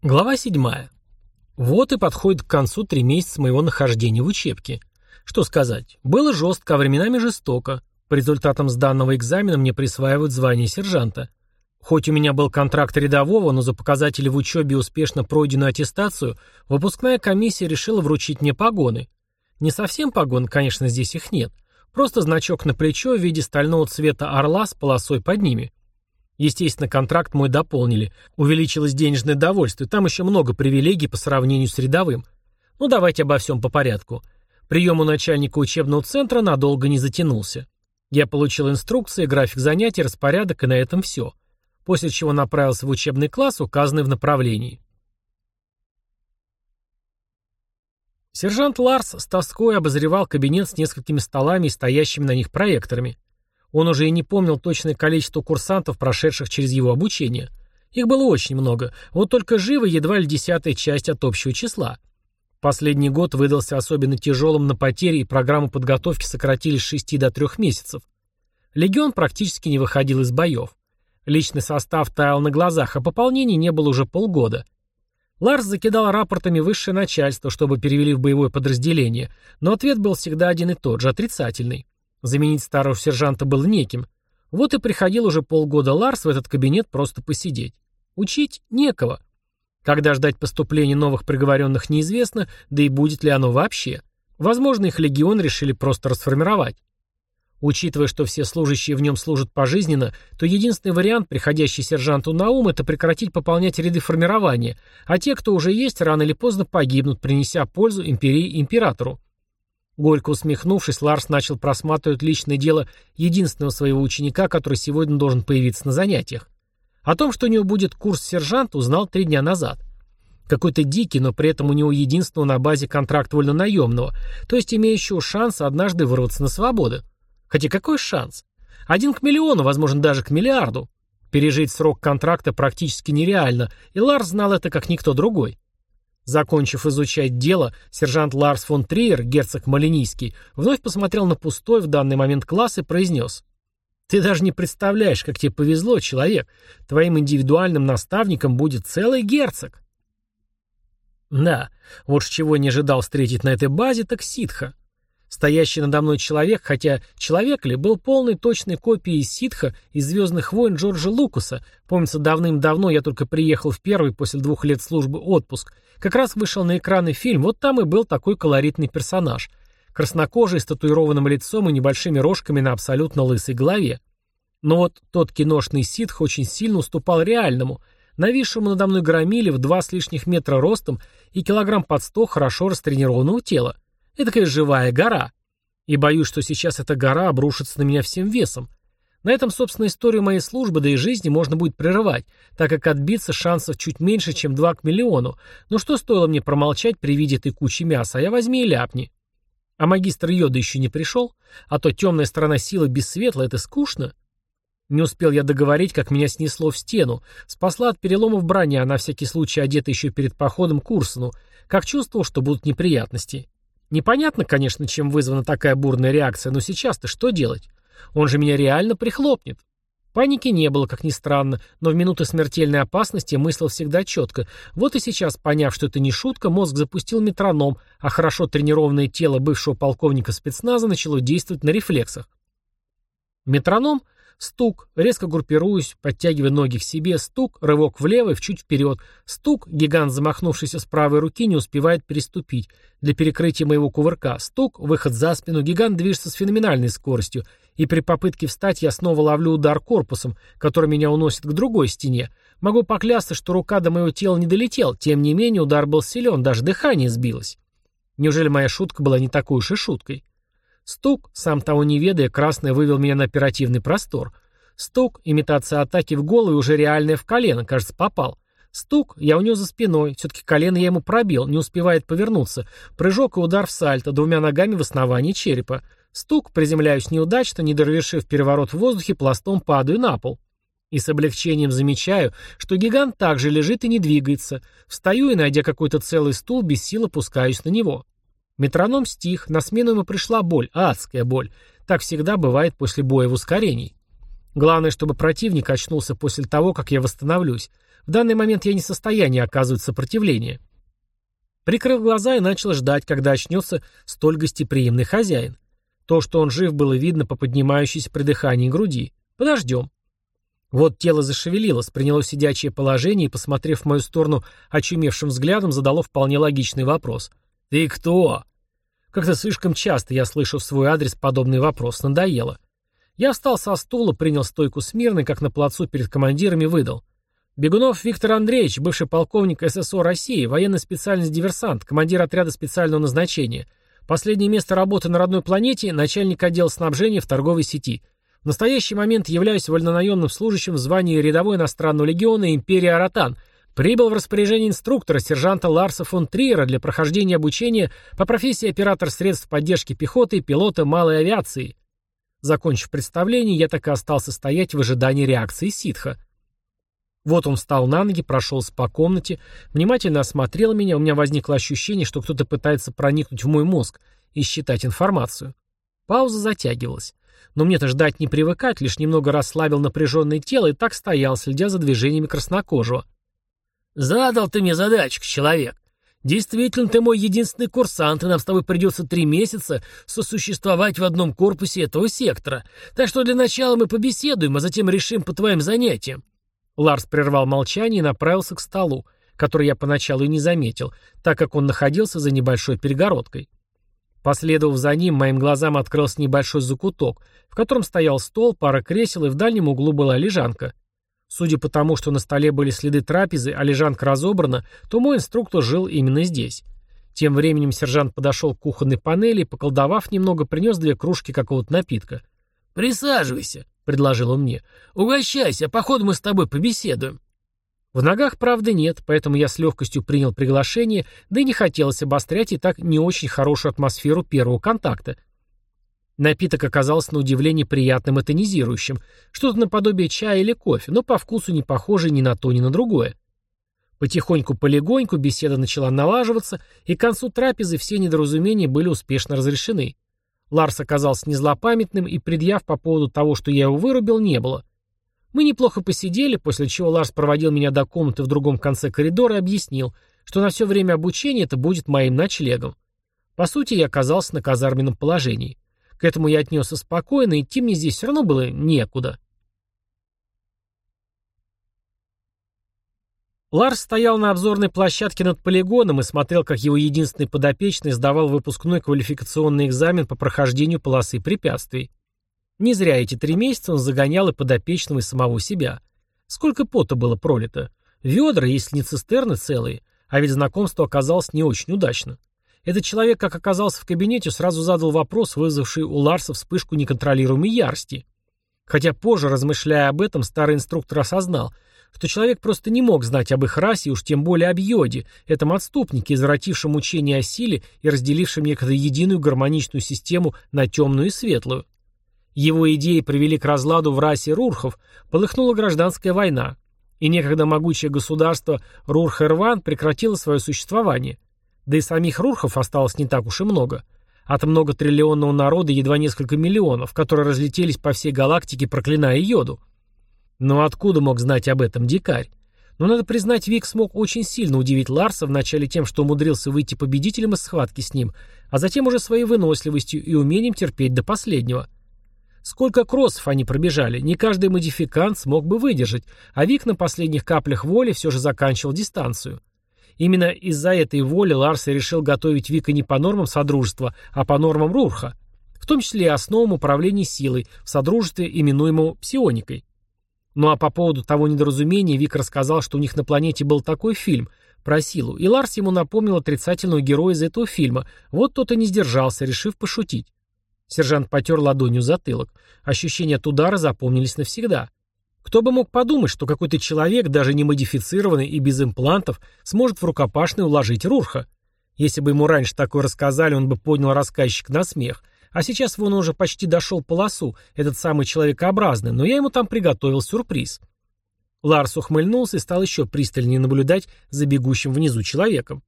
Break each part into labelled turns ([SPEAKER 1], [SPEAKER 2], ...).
[SPEAKER 1] Глава 7. Вот и подходит к концу три месяца моего нахождения в учебке. Что сказать, было жестко, а временами жестоко. По результатам сданного экзамена мне присваивают звание сержанта. Хоть у меня был контракт рядового, но за показатели в учебе и успешно пройденную аттестацию, выпускная комиссия решила вручить мне погоны. Не совсем погон, конечно, здесь их нет. Просто значок на плечо в виде стального цвета орла с полосой под ними. Естественно, контракт мой дополнили. Увеличилось денежное довольствие. Там еще много привилегий по сравнению с рядовым. Ну, давайте обо всем по порядку. Прием у начальника учебного центра надолго не затянулся. Я получил инструкции, график занятий, распорядок, и на этом все. После чего направился в учебный класс, указанный в направлении. Сержант Ларс с тоской обозревал кабинет с несколькими столами и стоящими на них проекторами. Он уже и не помнил точное количество курсантов, прошедших через его обучение. Их было очень много, вот только живо едва ли десятая часть от общего числа. Последний год выдался особенно тяжелым на потери, и программу подготовки сократили с 6 до 3 месяцев. Легион практически не выходил из боев. Личный состав таял на глазах, а пополнений не было уже полгода. Ларс закидал рапортами высшее начальство, чтобы перевели в боевое подразделение, но ответ был всегда один и тот же, отрицательный. Заменить старого сержанта было неким. Вот и приходил уже полгода Ларс в этот кабинет просто посидеть. Учить некого. Когда ждать поступления новых приговоренных неизвестно, да и будет ли оно вообще. Возможно, их легион решили просто расформировать. Учитывая, что все служащие в нем служат пожизненно, то единственный вариант, приходящий сержанту на ум, это прекратить пополнять ряды формирования, а те, кто уже есть, рано или поздно погибнут, принеся пользу империи императору. Горько усмехнувшись, Ларс начал просматривать личное дело единственного своего ученика, который сегодня должен появиться на занятиях. О том, что у него будет курс сержанта, узнал три дня назад. Какой-то дикий, но при этом у него единственного на базе контракт вольнонаемного, то есть имеющего шанс однажды вырваться на свободу. Хотя какой шанс? Один к миллиону, возможно, даже к миллиарду. Пережить срок контракта практически нереально, и Ларс знал это как никто другой. Закончив изучать дело, сержант Ларс фон Триер, герцог Малинийский, вновь посмотрел на пустой в данный момент класс и произнес. «Ты даже не представляешь, как тебе повезло, человек. Твоим индивидуальным наставником будет целый герцог». Да, вот с чего не ожидал встретить на этой базе, так ситха. Стоящий надо мной человек, хотя человек ли, был полной точной копией ситха из «Звездных войн» Джорджа Лукаса. Помнится, давным-давно я только приехал в первый после двух лет службы отпуск. Как раз вышел на экраны фильм, вот там и был такой колоритный персонаж. Краснокожий, с татуированным лицом и небольшими рожками на абсолютно лысой голове. Но вот тот киношный ситх очень сильно уступал реальному, нависшему надо мной громиле в два с лишних метра ростом и килограмм под сто хорошо растренированного тела. Этакая живая гора. И боюсь, что сейчас эта гора обрушится на меня всем весом. На этом, собственно, историю моей службы, да и жизни можно будет прерывать, так как отбиться шансов чуть меньше, чем 2 к миллиону. Но что стоило мне промолчать при виде этой кучи мяса, а я возьми и ляпни. А магистр Йода еще не пришел? А то темная сторона силы без светла — это скучно. Не успел я договорить, как меня снесло в стену. Спасла от переломов броня, на всякий случай одета еще перед походом к Урсону, как чувствовал, что будут неприятности. Непонятно, конечно, чем вызвана такая бурная реакция, но сейчас-то что делать? Он же меня реально прихлопнет. Паники не было, как ни странно, но в минуты смертельной опасности мыслил всегда четко. Вот и сейчас, поняв, что это не шутка, мозг запустил метроном, а хорошо тренированное тело бывшего полковника спецназа начало действовать на рефлексах. Метроном — Стук, резко группируюсь, подтягивая ноги к себе, стук, рывок влево и чуть вперед. Стук, гигант, замахнувшийся с правой руки, не успевает переступить. Для перекрытия моего кувырка. Стук, выход за спину, гигант движется с феноменальной скоростью. И при попытке встать я снова ловлю удар корпусом, который меня уносит к другой стене. Могу поклясться, что рука до моего тела не долетел, тем не менее удар был силен, даже дыхание сбилось. Неужели моя шутка была не такой уж и шуткой? Стук, сам того не ведая, красный вывел меня на оперативный простор. Стук, имитация атаки в голову и уже реальная в колено, кажется, попал. Стук, я у него за спиной, все-таки колено я ему пробил, не успевает повернуться. Прыжок и удар в сальто, двумя ногами в основании черепа. Стук, приземляюсь неудачно, не довершив переворот в воздухе, пластом падаю на пол. И с облегчением замечаю, что гигант также лежит и не двигается. Встаю и, найдя какой-то целый стул, без сил опускаюсь на него. Метроном стих, на смену ему пришла боль, адская боль. Так всегда бывает после боя в ускорении. Главное, чтобы противник очнулся после того, как я восстановлюсь. В данный момент я не в состоянии оказывать сопротивление. Прикрыл глаза и начал ждать, когда очнется столь гостеприимный хозяин. То, что он жив, было видно по поднимающейся при дыхании груди. Подождем. Вот тело зашевелилось, приняло сидячее положение и, посмотрев в мою сторону очумевшим взглядом, задало вполне логичный вопрос. «Ты кто?» Как-то слишком часто я слышу в свой адрес подобный вопрос. Надоело. Я встал со стула, принял стойку смирно как на плацу перед командирами, выдал. Бегунов Виктор Андреевич, бывший полковник ССО России, военный специальность диверсант, командир отряда специального назначения. Последнее место работы на родной планете – начальник отдела снабжения в торговой сети – в настоящий момент являюсь вольнонаемным служащим в звании рядовой иностранного легиона Империи Аратан. Прибыл в распоряжение инструктора, сержанта Ларса фон Триера для прохождения обучения по профессии оператор средств поддержки пехоты и пилота малой авиации. Закончив представление, я так и остался стоять в ожидании реакции ситха. Вот он встал на ноги, прошелся по комнате, внимательно осмотрел меня, у меня возникло ощущение, что кто-то пытается проникнуть в мой мозг и считать информацию. Пауза затягивалась. Но мне-то ждать не привыкать, лишь немного расслабил напряженное тело и так стоял, следя за движениями краснокожего. «Задал ты мне задачку, человек. Действительно, ты мой единственный курсант, и нам с тобой придется три месяца сосуществовать в одном корпусе этого сектора. Так что для начала мы побеседуем, а затем решим по твоим занятиям». Ларс прервал молчание и направился к столу, который я поначалу и не заметил, так как он находился за небольшой перегородкой. Последовав за ним, моим глазам открылся небольшой закуток, в котором стоял стол, пара кресел, и в дальнем углу была лежанка. Судя по тому, что на столе были следы трапезы, а лежанка разобрана, то мой инструктор жил именно здесь. Тем временем сержант подошел к кухонной панели и, поколдовав немного, принес две кружки какого-то напитка. «Присаживайся», — предложил он мне. «Угощайся, а походу мы с тобой побеседуем». В ногах, правда, нет, поэтому я с легкостью принял приглашение, да и не хотелось обострять и так не очень хорошую атмосферу первого контакта. Напиток оказался на удивление приятным и тонизирующим, что-то наподобие чая или кофе, но по вкусу не похоже ни на то, ни на другое. Потихоньку-полегоньку беседа начала налаживаться, и к концу трапезы все недоразумения были успешно разрешены. Ларс оказался незлопамятным, и предъяв по поводу того, что я его вырубил, не было. Мы неплохо посидели, после чего Ларс проводил меня до комнаты в другом конце коридора и объяснил, что на все время обучения это будет моим ночлегом. По сути, я оказался на казарменном положении. К этому я отнесся спокойно, идти мне здесь все равно было некуда. Ларс стоял на обзорной площадке над полигоном и смотрел, как его единственный подопечный сдавал выпускной квалификационный экзамен по прохождению полосы препятствий. Не зря эти три месяца он загонял и подопечного, и самого себя. Сколько пота было пролито. Ведра, если не цистерны целые. А ведь знакомство оказалось не очень удачно. Этот человек, как оказался в кабинете, сразу задал вопрос, вызвавший у Ларса вспышку неконтролируемой ярости. Хотя позже, размышляя об этом, старый инструктор осознал, что человек просто не мог знать об их расе, уж тем более об йоде, этом отступнике, извратившем учение о силе и разделившем некогда единую гармоничную систему на темную и светлую. Его идеи привели к разладу в расе рурхов, полыхнула гражданская война, и некогда могучее государство Рурхерван прекратило свое существование. Да и самих рурхов осталось не так уж и много. От многотриллионного народа едва несколько миллионов, которые разлетелись по всей галактике, проклиная йоду. Но откуда мог знать об этом дикарь? Но надо признать, Вик смог очень сильно удивить Ларса вначале тем, что умудрился выйти победителем из схватки с ним, а затем уже своей выносливостью и умением терпеть до последнего. Сколько кроссов они пробежали, не каждый модификант смог бы выдержать, а Вик на последних каплях воли все же заканчивал дистанцию. Именно из-за этой воли Ларс решил готовить Вика не по нормам Содружества, а по нормам Рурха, в том числе и основам управления силой в Содружестве, именуемому псионикой. Ну а по поводу того недоразумения Вик рассказал, что у них на планете был такой фильм про силу, и Ларс ему напомнил отрицательного героя из этого фильма, вот тот и не сдержался, решив пошутить. Сержант потер ладонью затылок. Ощущения от удара запомнились навсегда. Кто бы мог подумать, что какой-то человек, даже не модифицированный и без имплантов, сможет в рукопашный уложить Рурха. Если бы ему раньше такое рассказали, он бы поднял рассказчик на смех. А сейчас вон он уже почти дошел полосу, этот самый человекообразный, но я ему там приготовил сюрприз. Ларс ухмыльнулся и стал еще пристальнее наблюдать за бегущим внизу человеком.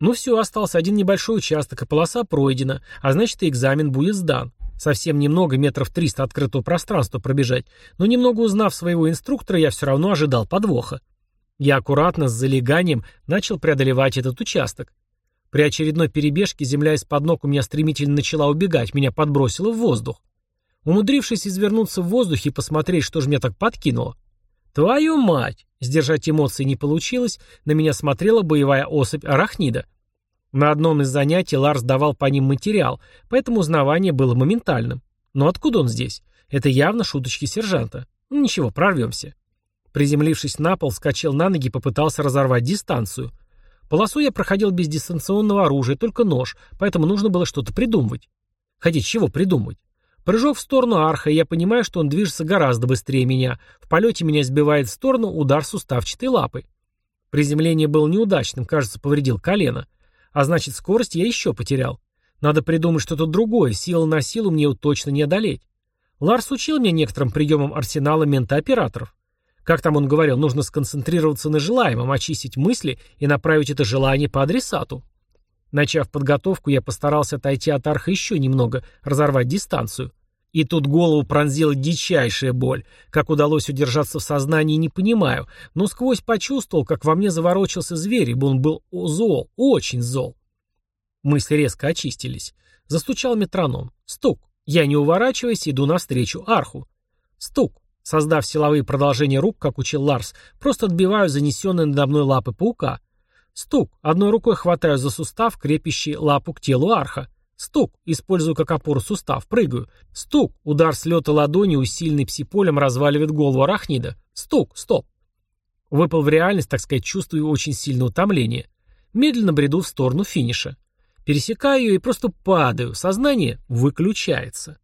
[SPEAKER 1] Ну все, остался один небольшой участок, и полоса пройдена, а значит и экзамен будет сдан. Совсем немного, метров триста открытого пространства пробежать, но немного узнав своего инструктора, я все равно ожидал подвоха. Я аккуратно, с залеганием, начал преодолевать этот участок. При очередной перебежке земля из-под ног у меня стремительно начала убегать, меня подбросило в воздух. Умудрившись извернуться в воздухе и посмотреть, что же меня так подкинуло. Твою мать! Сдержать эмоции не получилось, на меня смотрела боевая особь арахнида. На одном из занятий Ларс давал по ним материал, поэтому узнавание было моментальным. Но откуда он здесь? Это явно шуточки сержанта. Ну, ничего, прорвемся. Приземлившись на пол, вскочил на ноги и попытался разорвать дистанцию. Полосу я проходил без дистанционного оружия, только нож, поэтому нужно было что-то придумывать. Хотите чего придумывать? Прыжок в сторону арха, и я понимаю, что он движется гораздо быстрее меня. В полете меня сбивает в сторону удар суставчатой лапы. Приземление было неудачным, кажется, повредил колено. А значит, скорость я еще потерял. Надо придумать что-то другое, сила на силу мне его точно не одолеть. Ларс учил меня некоторым приемам арсенала ментооператоров. Как там он говорил, нужно сконцентрироваться на желаемом, очистить мысли и направить это желание по адресату. Начав подготовку, я постарался отойти от арха еще немного, разорвать дистанцию. И тут голову пронзила дичайшая боль. Как удалось удержаться в сознании, не понимаю, но сквозь почувствовал, как во мне заворочился зверь, ибо он был зол, очень зол. Мысли резко очистились. Застучал метроном. Стук. Я, не уворачиваясь, иду навстречу арху. Стук. Создав силовые продолжения рук, как учил Ларс, просто отбиваю занесенные надо мной лапы паука. Стук. Одной рукой хватаю за сустав, крепящий лапу к телу арха. Стук. Использую как опору сустав. Прыгаю. Стук. Удар с лета ладони, усиленный псиполем, разваливает голову арахнида. Стук. Стоп. Выпал в реальность, так сказать, чувствую очень сильное утомление. Медленно бреду в сторону финиша. Пересекаю ее и просто падаю. Сознание выключается.